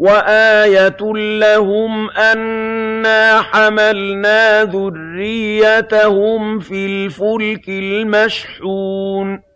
وَآيَةٌ لَّهُمْ أَنَّا حَمَلْنَا ذُرِّيَّتَهُمْ فِي الْفُلْكِ الْمَشْحُونِ